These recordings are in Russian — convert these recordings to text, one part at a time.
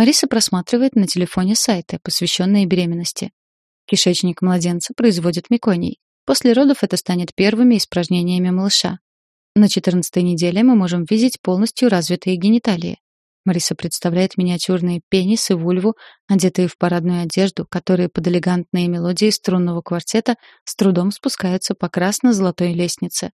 Мариса просматривает на телефоне сайты, посвященные беременности. Кишечник младенца производит меконий. После родов это станет первыми испражнениями малыша. На 14 неделе мы можем видеть полностью развитые гениталии. Мариса представляет миниатюрные пенис и вульву, одетые в парадную одежду, которые под элегантные мелодии струнного квартета с трудом спускаются по красно-золотой лестнице.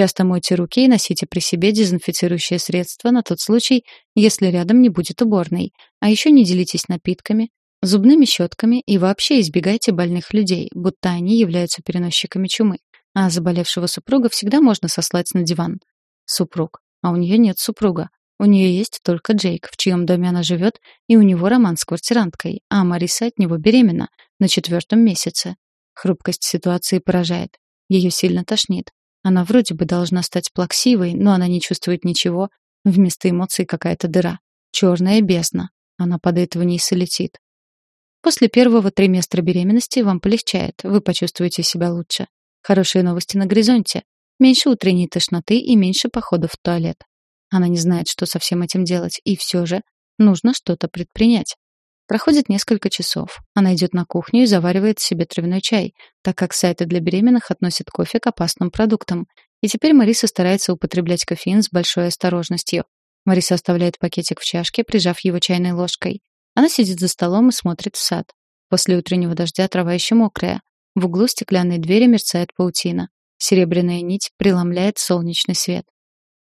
Часто мойте руки и носите при себе дезинфицирующее средство на тот случай, если рядом не будет уборной. А еще не делитесь напитками, зубными щетками и вообще избегайте больных людей, будто они являются переносчиками чумы. А заболевшего супруга всегда можно сослать на диван. Супруг. А у нее нет супруга. У нее есть только Джейк, в чьем доме она живет, и у него роман с квартиранткой, а Мариса от него беременна, на четвертом месяце. Хрупкость ситуации поражает. Ее сильно тошнит. Она вроде бы должна стать плаксивой, но она не чувствует ничего. Вместо эмоций какая-то дыра. Черная бездна. Она падает вниз и летит. После первого триместра беременности вам полегчает, вы почувствуете себя лучше. Хорошие новости на горизонте. Меньше утренней тошноты и меньше походов в туалет. Она не знает, что со всем этим делать, и все же нужно что-то предпринять. Проходит несколько часов. Она идет на кухню и заваривает себе травяной чай, так как сайты для беременных относят кофе к опасным продуктам. И теперь Мариса старается употреблять кофеин с большой осторожностью. Мариса оставляет пакетик в чашке, прижав его чайной ложкой. Она сидит за столом и смотрит в сад. После утреннего дождя трава еще мокрая. В углу стеклянной двери мерцает паутина. Серебряная нить преломляет солнечный свет.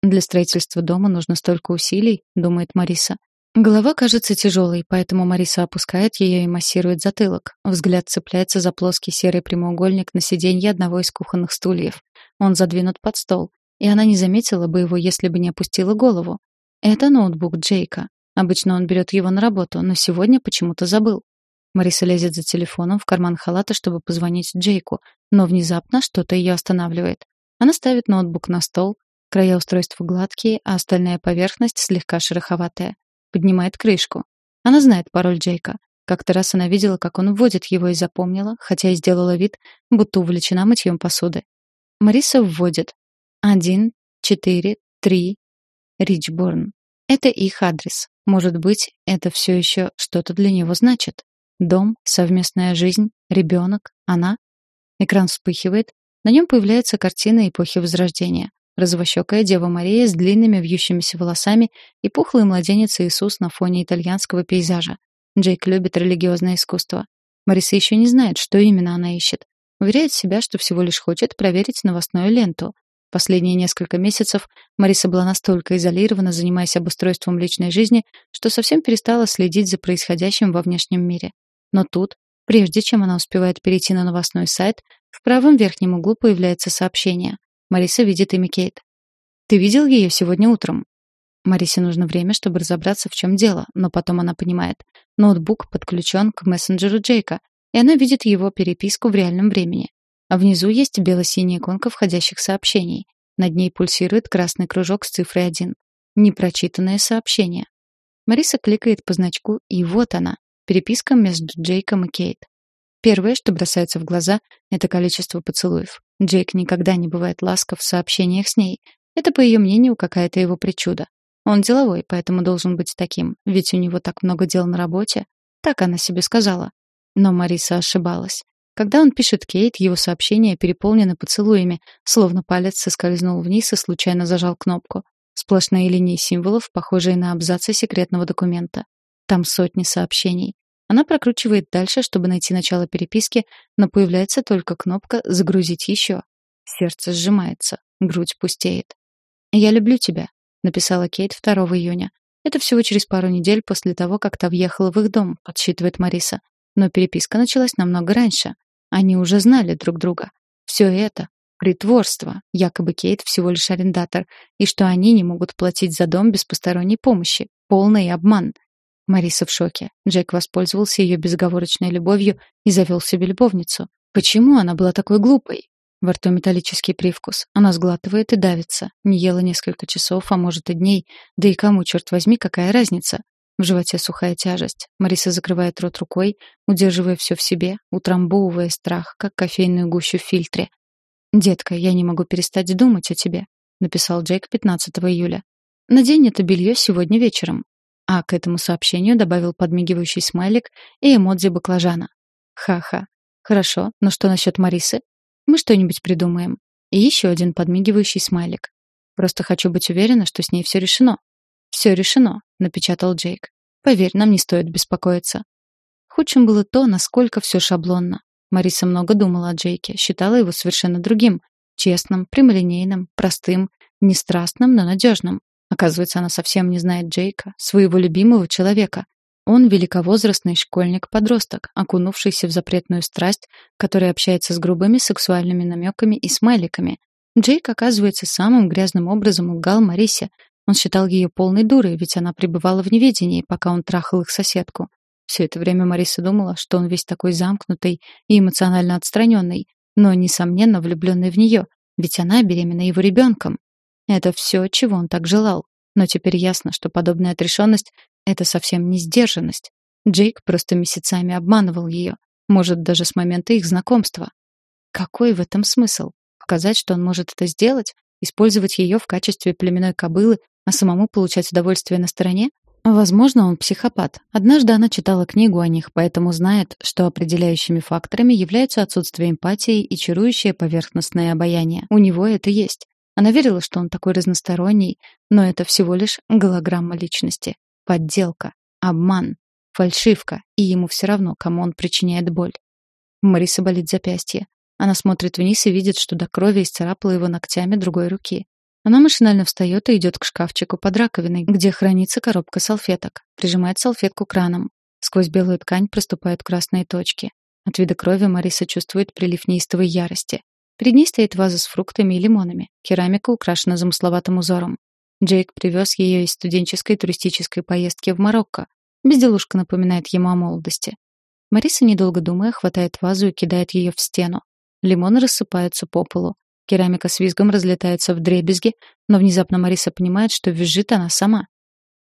Для строительства дома нужно столько усилий, думает Мариса. Голова кажется тяжелой, поэтому Мариса опускает ее и массирует затылок. Взгляд цепляется за плоский серый прямоугольник на сиденье одного из кухонных стульев. Он задвинут под стол, и она не заметила бы его, если бы не опустила голову. Это ноутбук Джейка. Обычно он берет его на работу, но сегодня почему-то забыл. Мариса лезет за телефоном в карман халата, чтобы позвонить Джейку, но внезапно что-то ее останавливает. Она ставит ноутбук на стол, края устройства гладкие, а остальная поверхность слегка шероховатая поднимает крышку. Она знает пароль Джейка. Как-то раз она видела, как он вводит его и запомнила, хотя и сделала вид, будто увлечена мытьем посуды. Мариса вводит. Один, четыре, три. Ричборн. Это их адрес. Может быть, это все еще что-то для него значит. Дом, совместная жизнь, ребенок, она. Экран вспыхивает. На нем появляется картина эпохи Возрождения. Розовощекая Дева Мария с длинными вьющимися волосами и пухлый младенец Иисус на фоне итальянского пейзажа. Джейк любит религиозное искусство. Мариса еще не знает, что именно она ищет. Уверяет себя, что всего лишь хочет проверить новостную ленту. Последние несколько месяцев Мариса была настолько изолирована, занимаясь обустройством личной жизни, что совсем перестала следить за происходящим во внешнем мире. Но тут, прежде чем она успевает перейти на новостной сайт, в правом верхнем углу появляется сообщение. Мариса видит имя Кейт. «Ты видел ее сегодня утром?» Марисе нужно время, чтобы разобраться, в чем дело, но потом она понимает. Ноутбук подключен к мессенджеру Джейка, и она видит его переписку в реальном времени. А внизу есть бело-синяя иконка входящих сообщений. Над ней пульсирует красный кружок с цифрой 1. Непрочитанное сообщение. Мариса кликает по значку, и вот она. Переписка между Джейком и Кейт. Первое, что бросается в глаза, это количество поцелуев. Джейк никогда не бывает ласков в сообщениях с ней. Это, по ее мнению, какая-то его причуда. Он деловой, поэтому должен быть таким, ведь у него так много дел на работе. Так она себе сказала. Но Мариса ошибалась. Когда он пишет Кейт, его сообщения переполнены поцелуями, словно палец соскользнул вниз и случайно зажал кнопку. Сплошные линии символов, похожие на абзацы секретного документа. Там сотни сообщений. Она прокручивает дальше, чтобы найти начало переписки, но появляется только кнопка «Загрузить еще». Сердце сжимается, грудь пустеет. «Я люблю тебя», — написала Кейт 2 июня. Это всего через пару недель после того, как та въехала в их дом, подсчитывает Мариса. Но переписка началась намного раньше. Они уже знали друг друга. Все это — притворство, якобы Кейт всего лишь арендатор, и что они не могут платить за дом без посторонней помощи. Полный обман — Мариса в шоке. Джек воспользовался ее безоговорочной любовью и завел себе любовницу. Почему она была такой глупой? Во рту металлический привкус. Она сглатывает и давится. Не ела несколько часов, а может и дней. Да и кому, черт возьми, какая разница? В животе сухая тяжесть. Мариса закрывает рот рукой, удерживая все в себе, утрамбовывая страх, как кофейную гущу в фильтре. «Детка, я не могу перестать думать о тебе», — написал Джейк 15 июля. «Надень это белье сегодня вечером. А к этому сообщению добавил подмигивающий смайлик и эмодзи баклажана. Ха-ха. Хорошо, но что насчет Марисы? Мы что-нибудь придумаем. И еще один подмигивающий смайлик. Просто хочу быть уверена, что с ней все решено. Все решено, напечатал Джейк. Поверь, нам не стоит беспокоиться. Худшим было то, насколько все шаблонно. Мариса много думала о Джейке, считала его совершенно другим, честным, прямолинейным, простым, не страстным, но надежным. Оказывается, она совсем не знает Джейка, своего любимого человека. Он великовозрастный школьник-подросток, окунувшийся в запретную страсть, который общается с грубыми сексуальными намеками и смайликами. Джейк, оказывается, самым грязным образом лгал Марисе. Он считал ее полной дурой, ведь она пребывала в неведении, пока он трахал их соседку. Все это время Мариса думала, что он весь такой замкнутый и эмоционально отстраненный, но, несомненно, влюбленный в нее, ведь она беременна его ребенком. Это все, чего он так желал. Но теперь ясно, что подобная отрешенность — это совсем не сдержанность. Джейк просто месяцами обманывал ее, может, даже с момента их знакомства. Какой в этом смысл? Показать, что он может это сделать? Использовать ее в качестве племенной кобылы, а самому получать удовольствие на стороне? Возможно, он психопат. Однажды она читала книгу о них, поэтому знает, что определяющими факторами являются отсутствие эмпатии и чарующее поверхностное обаяние. У него это есть. Она верила, что он такой разносторонний, но это всего лишь голограмма личности. Подделка, обман, фальшивка, и ему все равно, кому он причиняет боль. Мариса болит запястье. Она смотрит вниз и видит, что до крови исцарапала его ногтями другой руки. Она машинально встает и идет к шкафчику под раковиной, где хранится коробка салфеток. Прижимает салфетку к ранам. Сквозь белую ткань проступают красные точки. От вида крови Мариса чувствует прилив неистовой ярости. Перед ней стоит ваза с фруктами и лимонами. Керамика украшена замысловатым узором. Джейк привез ее из студенческой туристической поездки в Марокко. Безделушка напоминает ему о молодости. Мариса, недолго думая, хватает вазу и кидает ее в стену. Лимоны рассыпаются по полу. Керамика с визгом разлетается в дребезги, но внезапно Мариса понимает, что визжит она сама.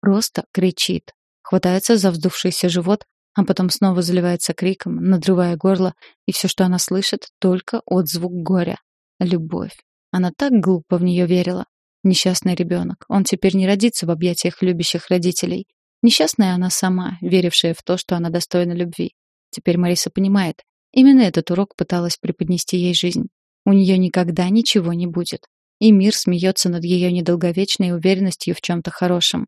Просто кричит. Хватается за вздувшийся живот, а потом снова заливается криком, надрывая горло, и все, что она слышит, только отзвук горя. Любовь. Она так глупо в нее верила. Несчастный ребенок. Он теперь не родится в объятиях любящих родителей. Несчастная она сама, верившая в то, что она достойна любви. Теперь Мариса понимает. Именно этот урок пыталась преподнести ей жизнь. У нее никогда ничего не будет. И мир смеется над ее недолговечной уверенностью в чем-то хорошем.